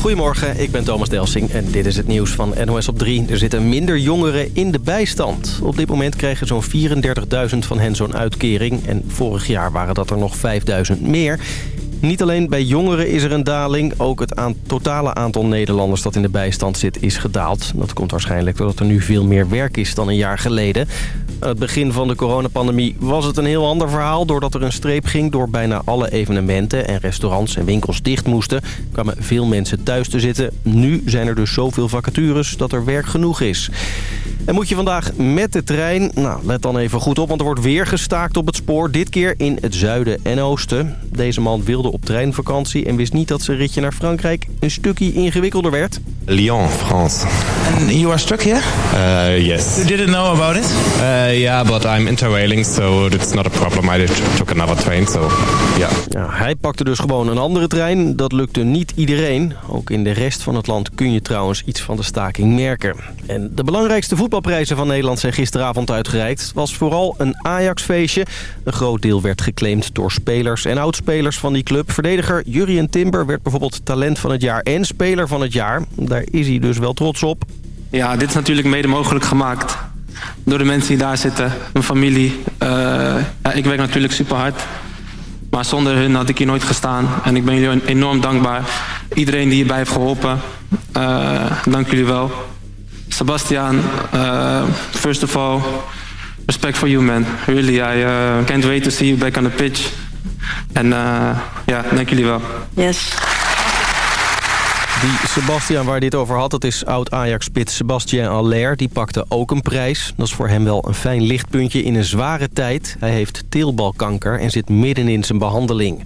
Goedemorgen, ik ben Thomas Delsing en dit is het nieuws van NOS op 3. Er zitten minder jongeren in de bijstand. Op dit moment kregen zo'n 34.000 van hen zo'n uitkering. En vorig jaar waren dat er nog 5.000 meer. Niet alleen bij jongeren is er een daling. Ook het totale aantal Nederlanders dat in de bijstand zit is gedaald. Dat komt waarschijnlijk doordat er nu veel meer werk is dan een jaar geleden. Aan het begin van de coronapandemie was het een heel ander verhaal. Doordat er een streep ging door bijna alle evenementen en restaurants en winkels dicht moesten... kwamen veel mensen thuis te zitten. Nu zijn er dus zoveel vacatures dat er werk genoeg is. En moet je vandaag met de trein? Nou, let dan even goed op, want er wordt weer gestaakt op het spoor. Dit keer in het zuiden en oosten. Deze man wilde op treinvakantie en wist niet dat zijn ritje naar Frankrijk een stukje ingewikkelder werd. Lyon, France. And you are stuck here? Uh, yes. You didn't know about it? Uh, yeah, but I'm interrailing, so it's not a problem. I took another train, so yeah. Ja, hij pakte dus gewoon een andere trein. Dat lukte niet iedereen. Ook in de rest van het land kun je trouwens iets van de staking merken. En de belangrijkste voetbalprijzen van Nederland zijn gisteravond uitgereikt. Het was vooral een Ajax-feestje. Een groot deel werd geclaimd door spelers en oudspelers van die club. Verdediger Jurien Timber werd bijvoorbeeld talent van het jaar en speler van het jaar. Daar is hij dus wel trots op. Ja, dit is natuurlijk mede mogelijk gemaakt door de mensen die daar zitten, mijn familie. Ja, ik werk natuurlijk super hard. Maar zonder hun had ik hier nooit gestaan. En ik ben jullie enorm dankbaar. Iedereen die hierbij heeft geholpen, uh, dank jullie wel. Sebastian, uh, first of all, respect for you man. Really, I uh, can't wait to see you back on the pitch. En ja, dank jullie wel. Yes. Die Sebastian waar dit over had, dat is oud-Ajax-spits Sebastien Aller. Die pakte ook een prijs. Dat is voor hem wel een fijn lichtpuntje in een zware tijd. Hij heeft teelbalkanker en zit midden in zijn behandeling.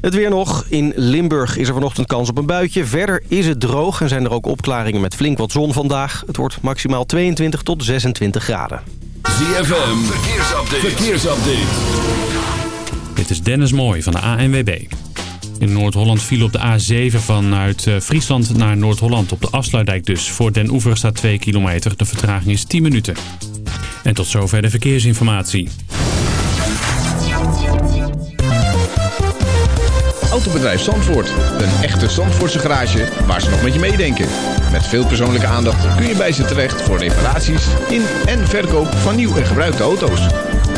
Het weer nog. In Limburg is er vanochtend kans op een buitje. Verder is het droog en zijn er ook opklaringen met flink wat zon vandaag. Het wordt maximaal 22 tot 26 graden. ZFM, verkeersupdate. verkeersupdate. Dit is Dennis Mooij van de ANWB. In Noord-Holland viel op de A7 vanuit eh, Friesland naar Noord-Holland op de afsluitdijk dus. Voor Den Oever staat 2 kilometer. De vertraging is 10 minuten. En tot zover de verkeersinformatie. Autobedrijf Zandvoort. Een echte Zandvoortse garage waar ze nog met je meedenken. Met veel persoonlijke aandacht kun je bij ze terecht voor reparaties in en verkoop van nieuw en gebruikte auto's.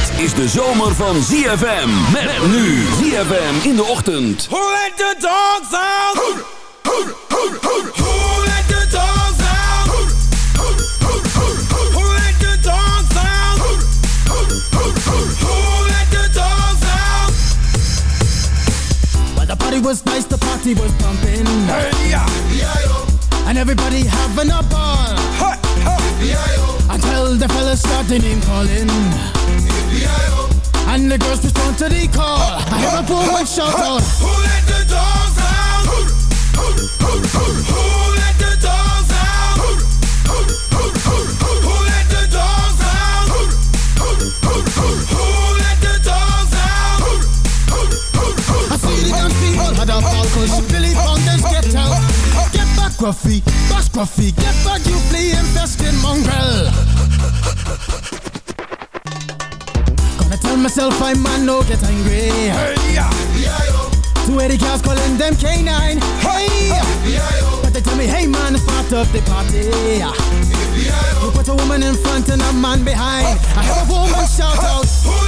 Dit is de zomer van ZFM. Met nu ZFM in de ochtend. Who let the dogs out? Who, who, who, who, who let the dogs out? Who, who, who, who, who let the dogs out? Who, who, who, who, who let the dogs out? Well, the party was nice, the party was pumping. Hey, yeah. And everybody having a ball. Hey, hey. Until the fellas started name calling. And the girls respond to the call. I hear a woman shout out. Who let the dogs out? Who, who, who, who, who let the dogs out? Who, who, who, who, who let the dogs out? Who, who, who, who, who let the dogs out? Who, who, who, who, I see the dance people had a cause Billy Fountains get out. Get back, Gruffy, bash Gruffy, get myself I'm man, no get angry. Hey, yeah. Two eighty girls calling them K9. Hey, but they tell me, hey man, it's part of the party. You put a woman in front and a man behind. I have a woman shout out.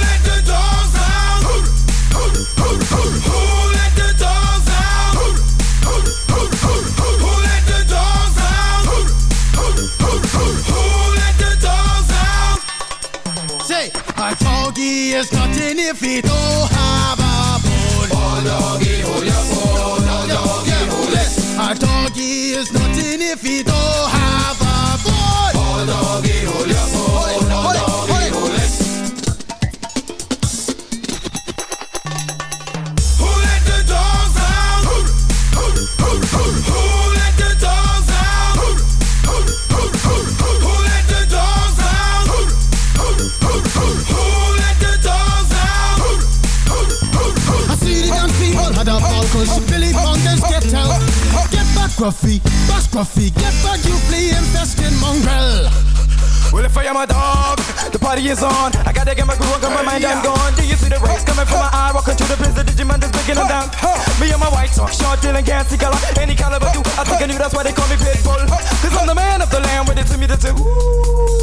Is nothing if he don't have a bone. Oh, doggy, hold your bone. Oh, doggy, hold it. A doggy is nothing scruffy, bash scruffy, get back you flea infested mongrel. Well, if I am a dog, the party is on. I gotta get my groove on, cause my mind I'm gone. Do you see the rays coming from my eye? Walking through the blizzard, Digimon is breaking them down. Me and my white talk, short, deal, and gassy color. Any caliber do, I think I knew that's why they call me Pitbull. Cause I'm the man of the land, with it to me to two. Who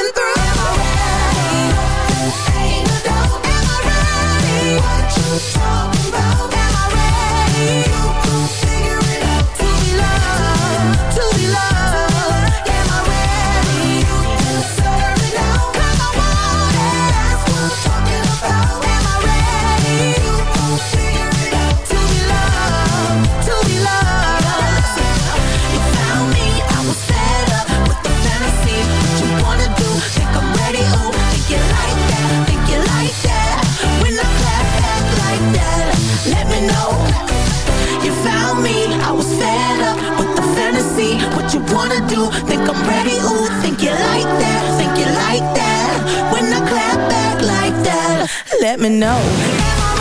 let me know.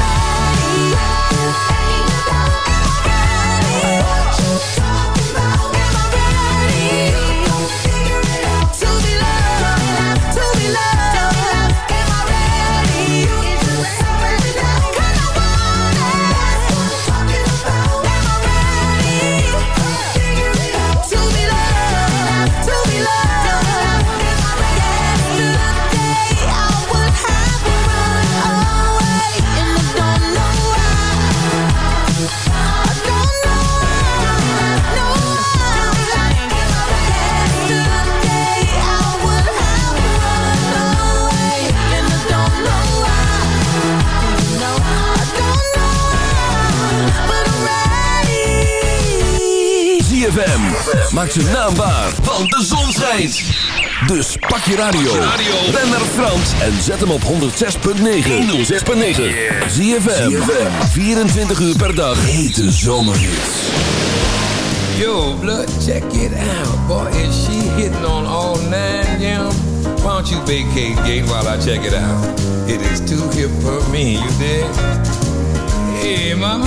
ZFM. Maak zijn naam waar, want de zon schijnt. Dus pak je radio. Ben naar Frans en zet hem op 106.9. 106.9. ZFM. 24 uur per dag. Hete zomerhits. Yo, blood, check it out. Boy, is she hitting on all nine, yeah? Why don't you vacate gate while I check it out? It is too hip for me, you dig? Hey, mama.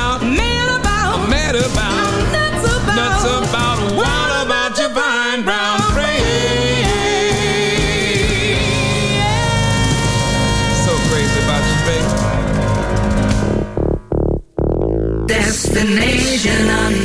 the nation on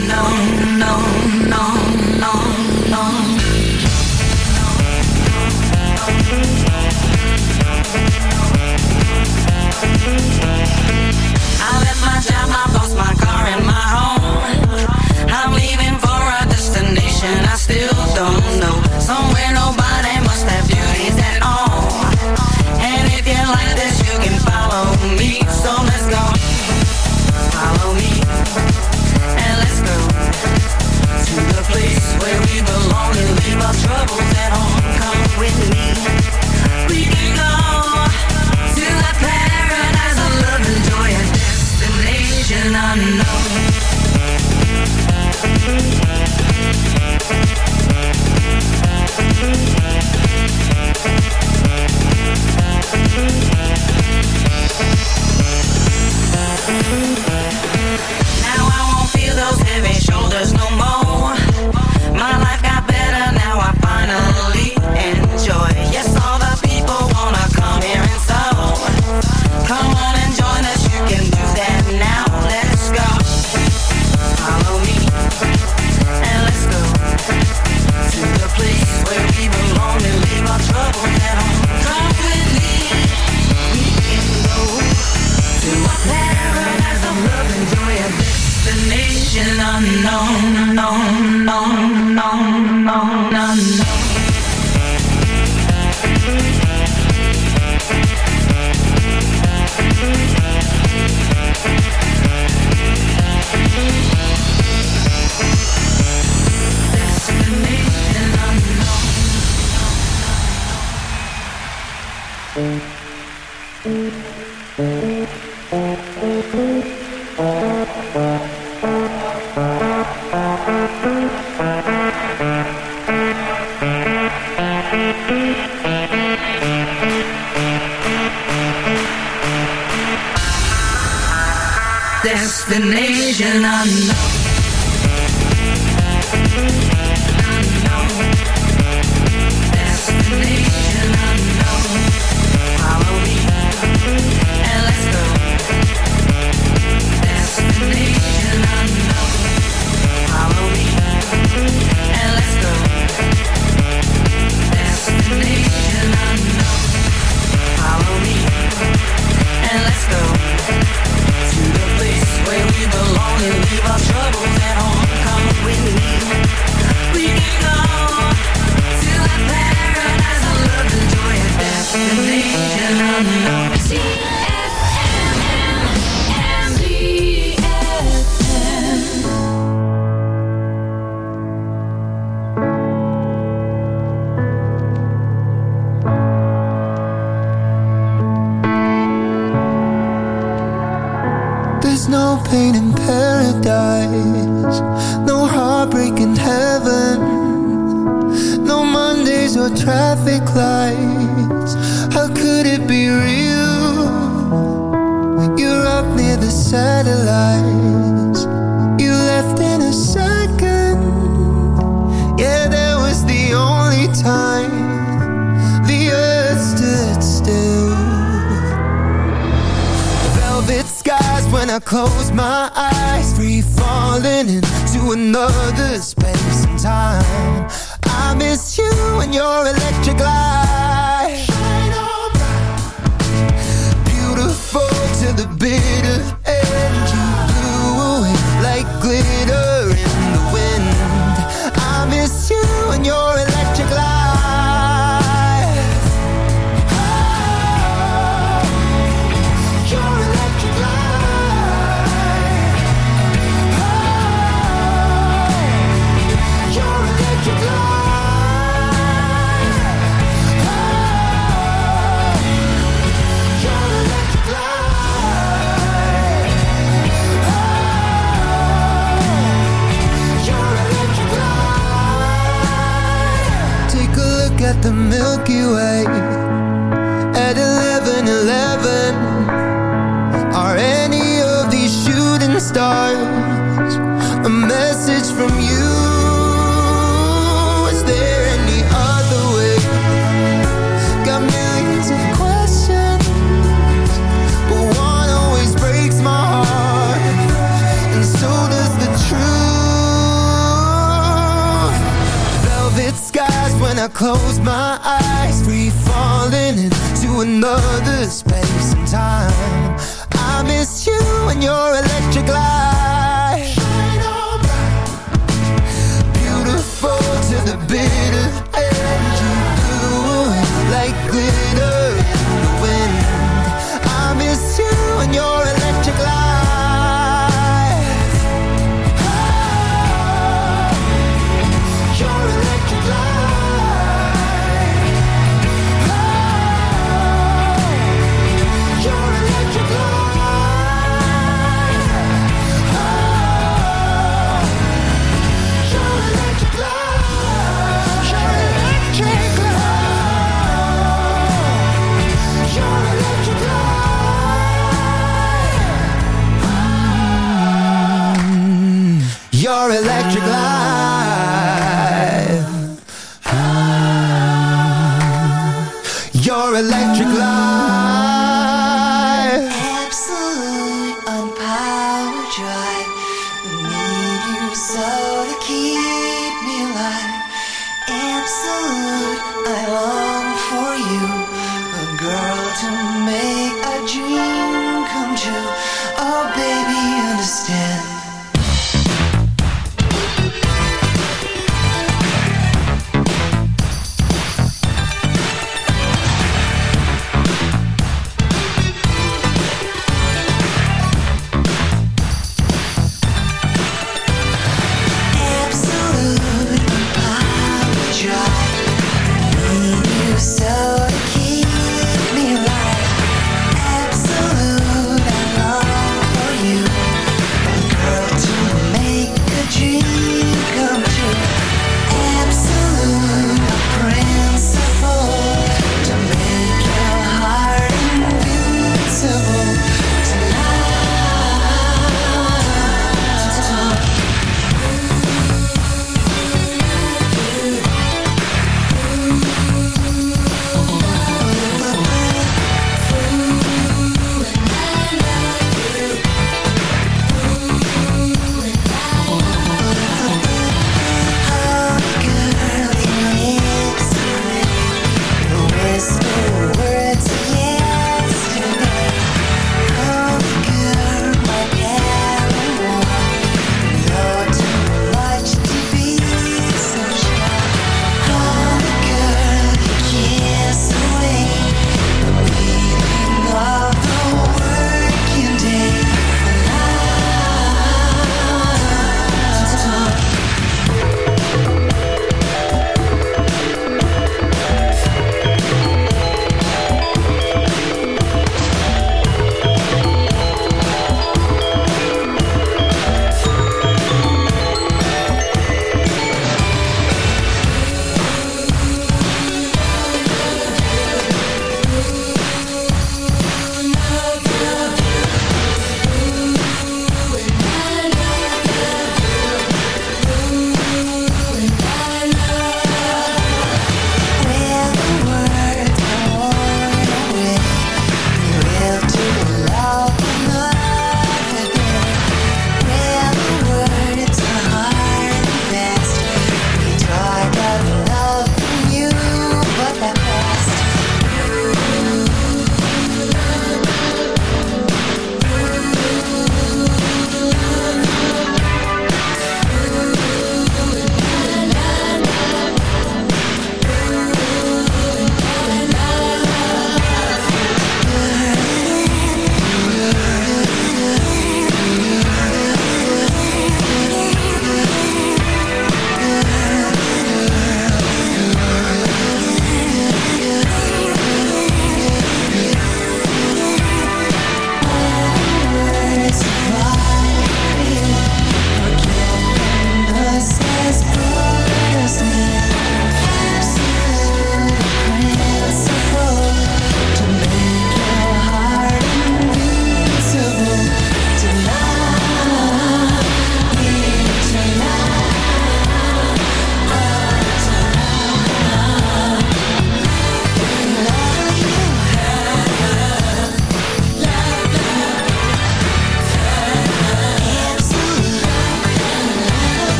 electric light.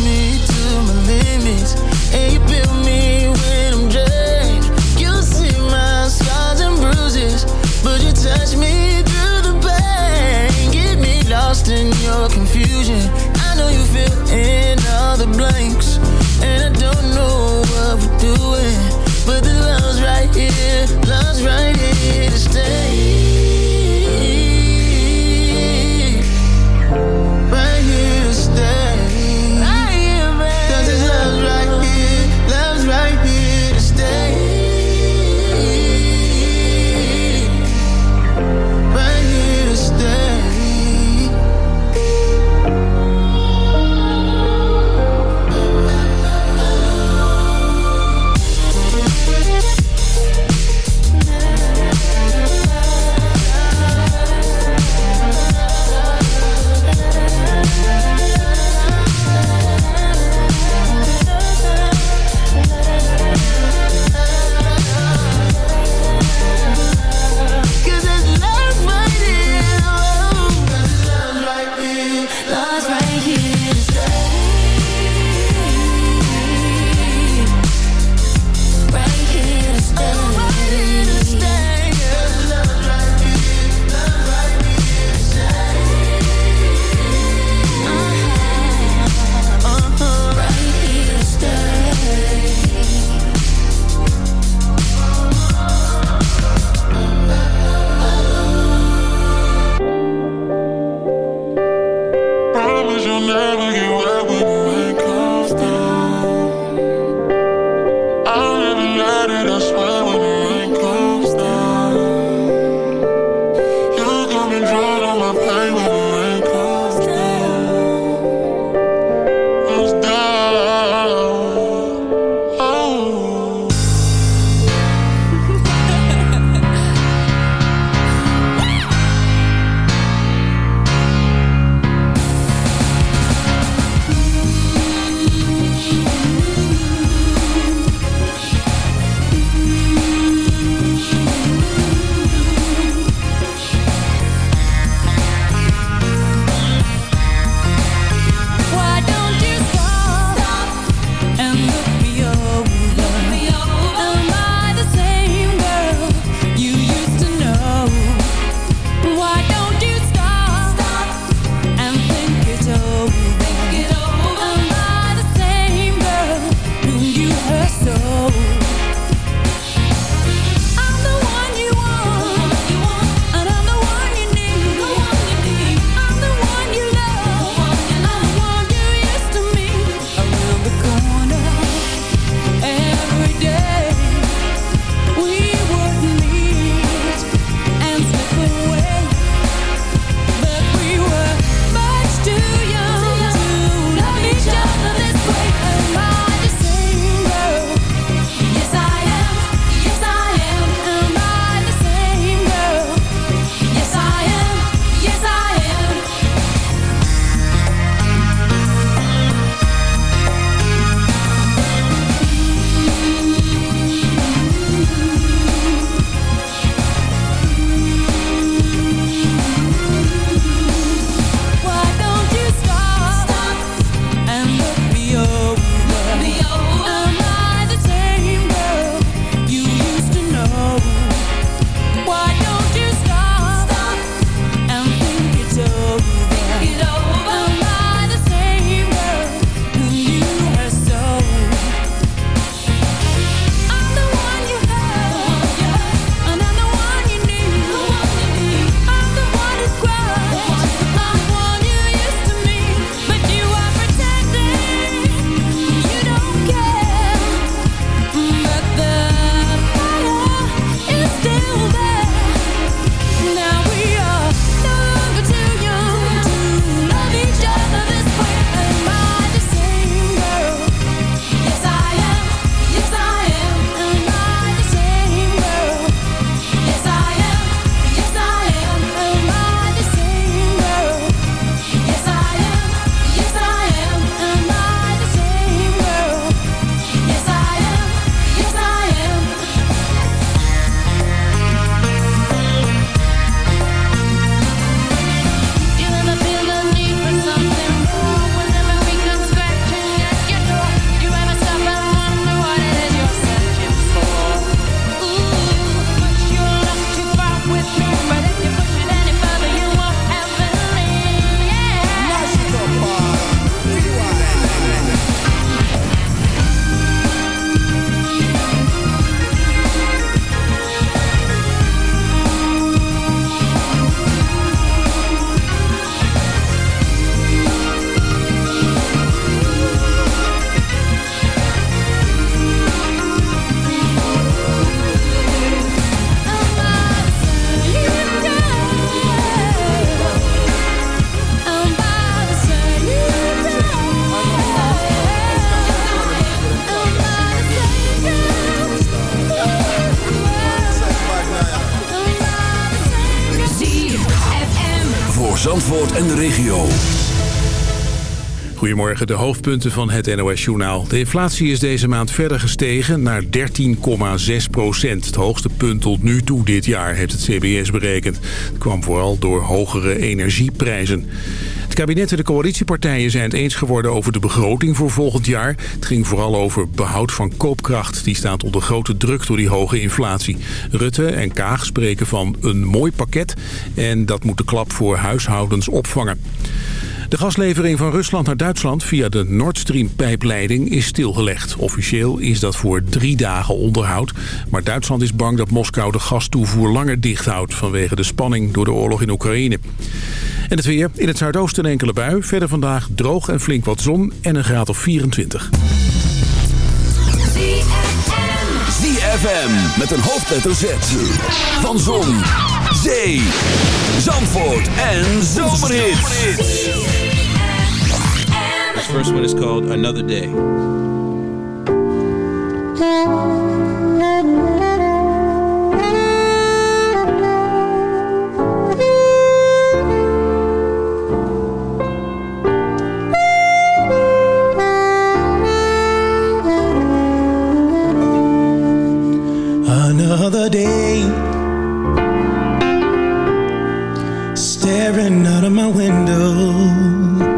me to my limits and you build me when I'm drained. You see my scars and bruises, but you touch me through the pain. Get me lost in your confusion. I know you fill in all the blanks, and I don't know what we're doing, but the love's right here, love's right here to stay. En de regio. Goedemorgen, de hoofdpunten van het NOS-journaal. De inflatie is deze maand verder gestegen naar 13,6 procent. Het hoogste punt tot nu toe dit jaar, heeft het CBS berekend. Het kwam vooral door hogere energieprijzen. Kabinet en de coalitiepartijen zijn het eens geworden over de begroting voor volgend jaar. Het ging vooral over behoud van koopkracht. Die staat onder grote druk door die hoge inflatie. Rutte en Kaag spreken van een mooi pakket en dat moet de klap voor huishoudens opvangen. De gaslevering van Rusland naar Duitsland via de Nord Stream-pijpleiding is stilgelegd. Officieel is dat voor drie dagen onderhoud. Maar Duitsland is bang dat Moskou de gastoevoer langer dicht houdt... vanwege de spanning door de oorlog in Oekraïne. En het weer. In het zuidoosten een enkele bui. Verder vandaag droog en flink wat zon en een graad of 24. ZFM met een hoofdletter Z. Van Zon, Zee, Zandvoort en Zomerhits. First one is called Another Day. Another day Staring out of my window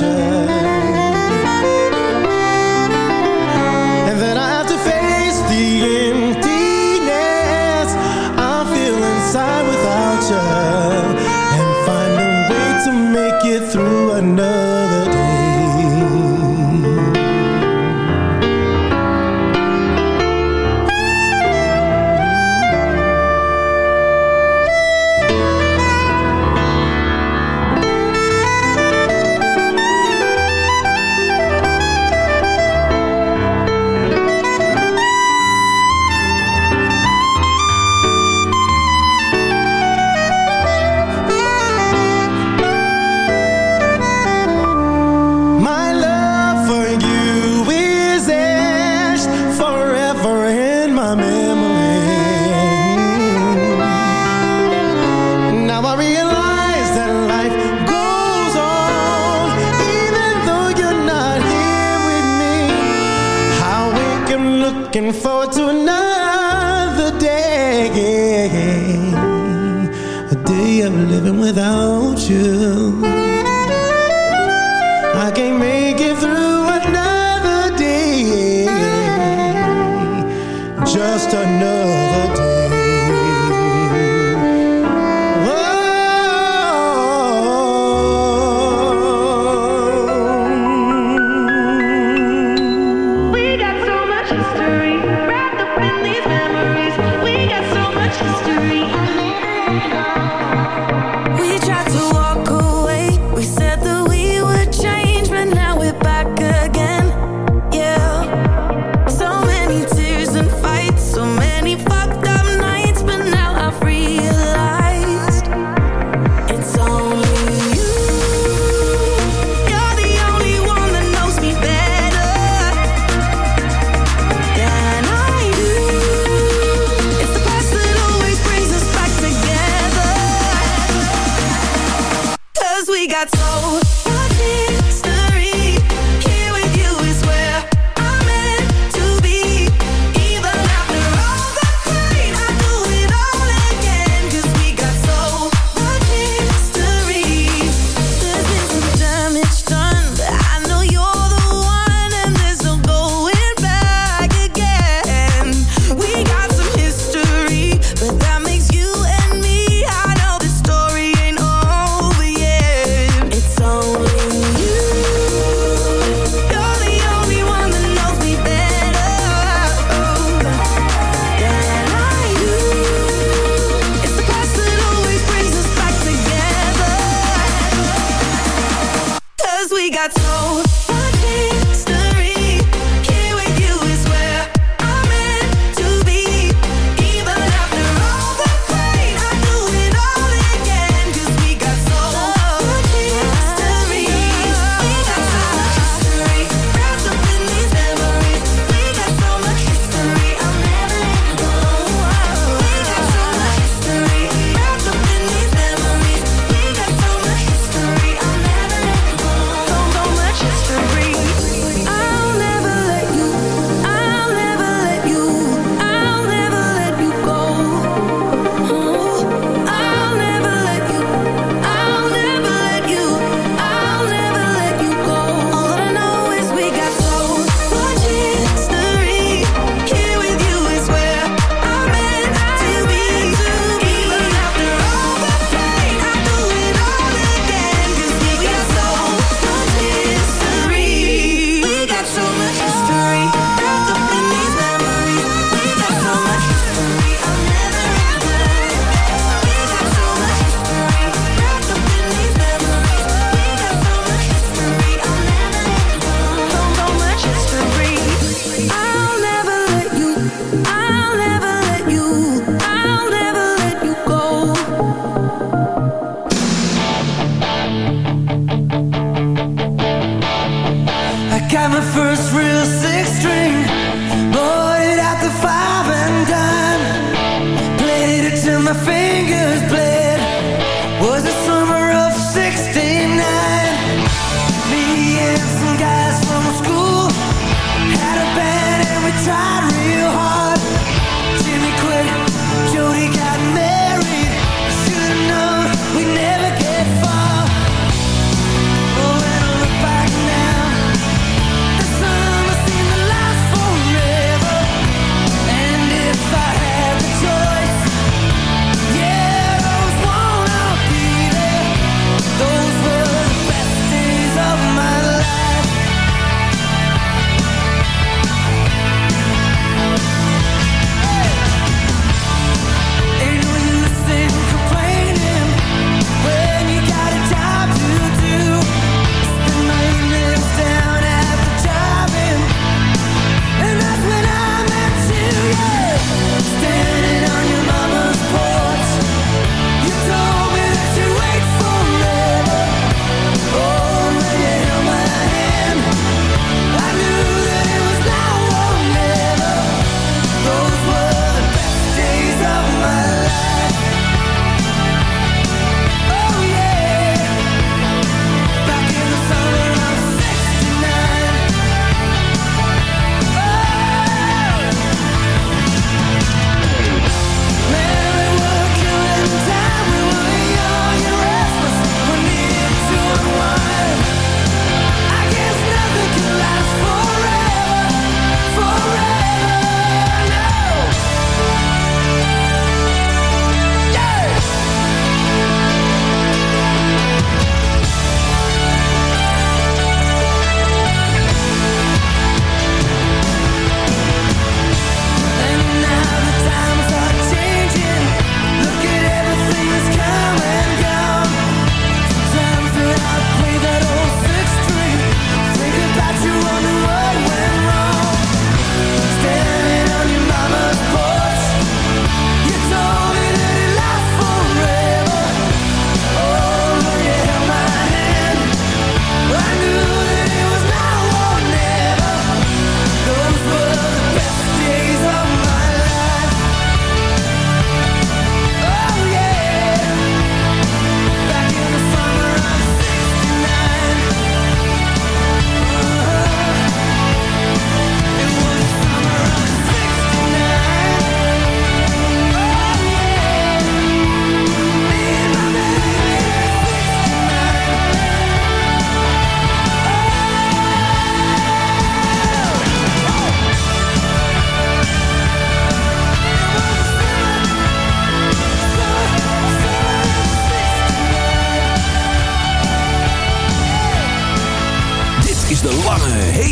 제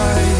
by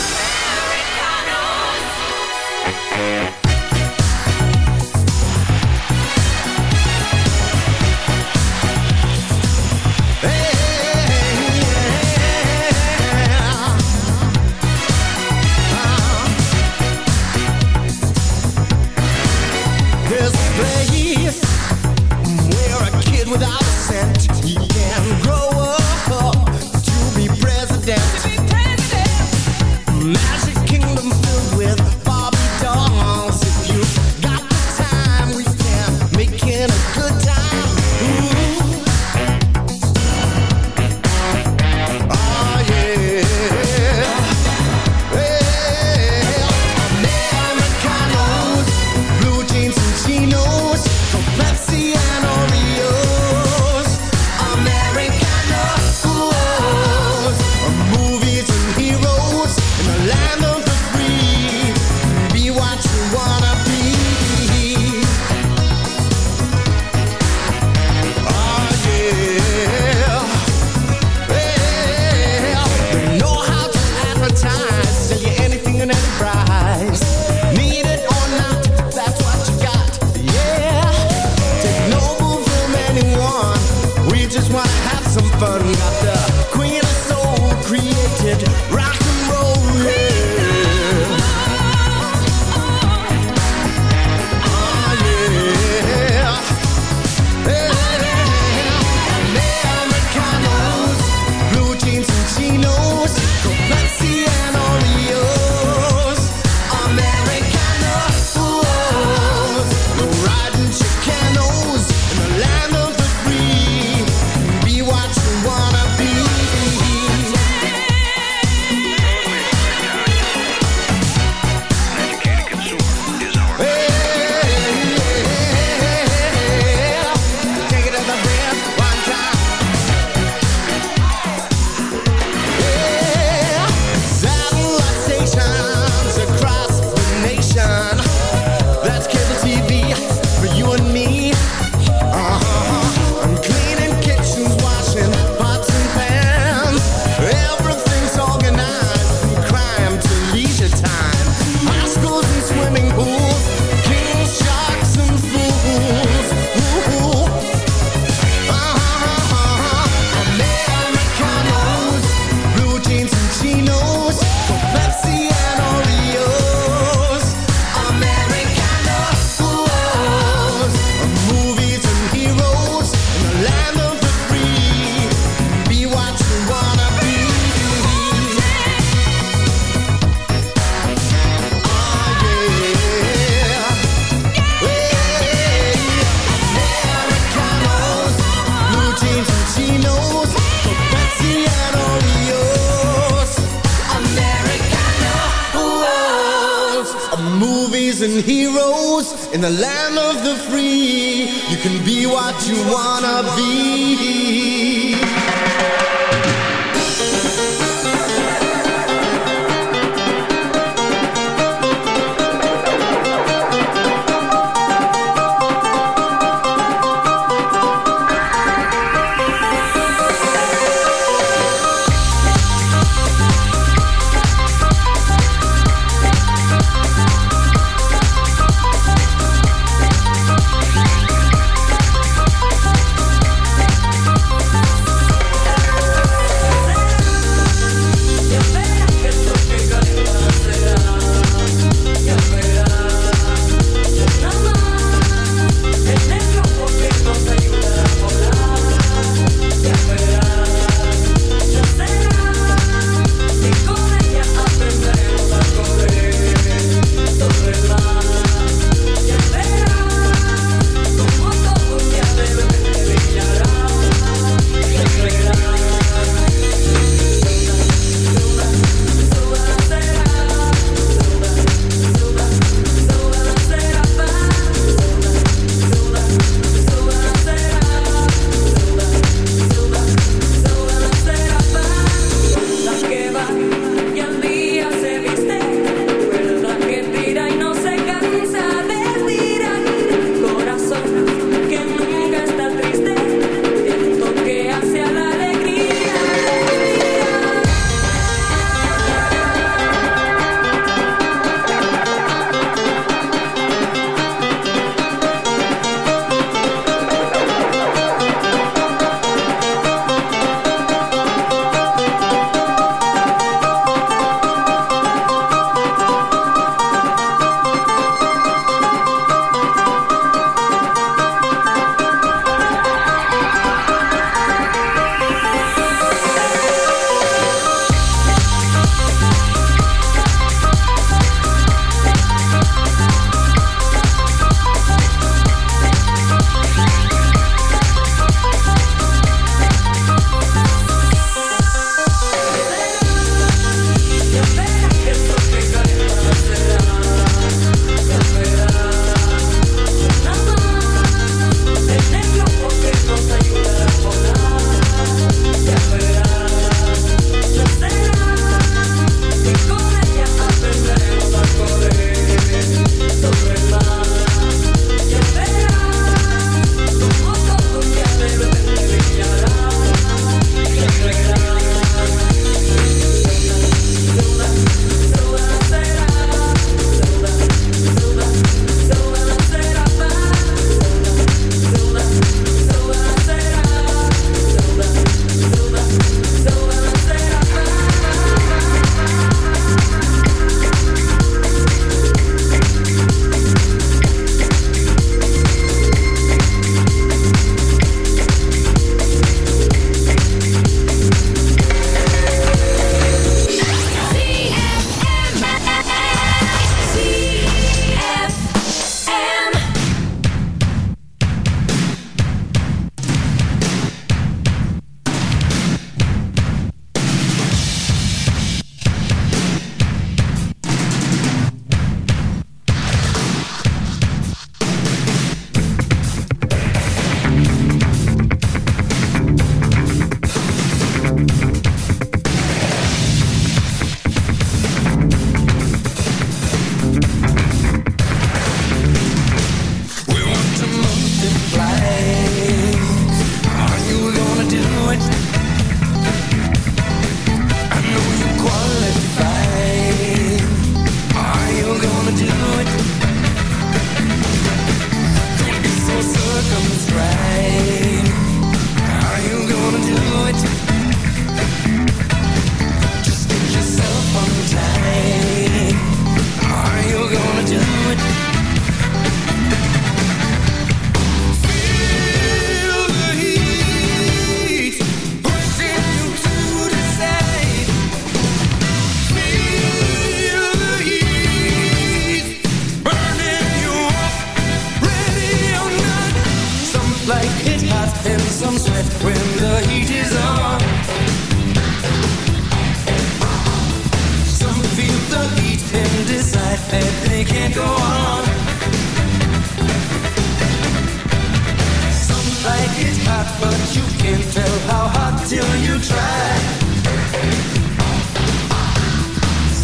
till you try.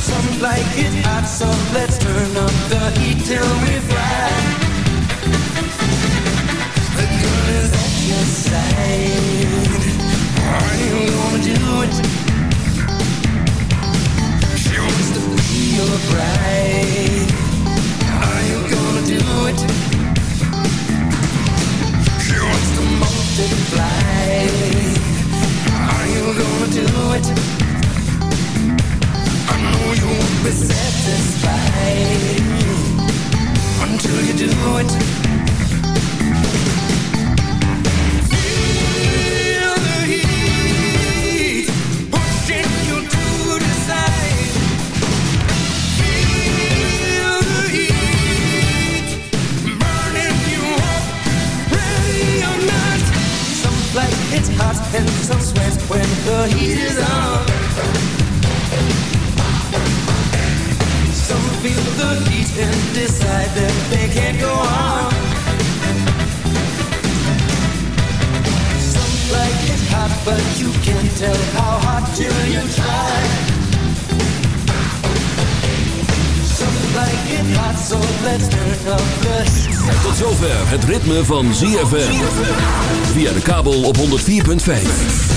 Some like it hot, so let's turn up the heat till we fry. The girl is at your side. Are you gonna do it? She wants to be your bride. Are you gonna do it? She wants to multiply. Gonna do it? I know you won't be satisfied until you do it. Feel the heat pushing you to. Feel the heat burning you up, ready or not. Some like it's hot and some the heat is on. Some feel the heat and decide that they can't go on. Some like it hot, but you can't tell how hot till you try. Some like it hot, so let's turn up the heat. Tot zover het ritme van ZFM. Via de kabel op 104.5.